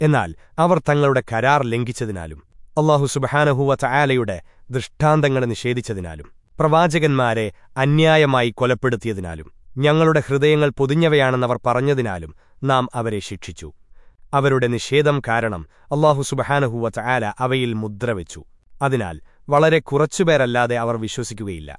എന്നാൽ അവർ തങ്ങളുടെ കരാർ ലംഘിച്ചതിനാലും അള്ളാഹു സുബഹാനഹുവ ചായാലയുടെ ദൃഷ്ടാന്തങ്ങളെ നിഷേധിച്ചതിനാലും പ്രവാചകന്മാരെ അന്യായമായി കൊലപ്പെടുത്തിയതിനാലും ഞങ്ങളുടെ ഹൃദയങ്ങൾ പൊതിഞ്ഞവയാണെന്നവർ പറഞ്ഞതിനാലും നാം അവരെ ശിക്ഷിച്ചു. അവരുടെ നിഷേധം കാരണം അള്ളാഹു സുബഹാനഹുവ ചായാല അവയിൽ മുദ്രവെച്ചു. അതിനാൽ വളരെ കുറച്ചുപേരല്ലാതെ അവർ വിശ്വസിക്കുകയില്ല.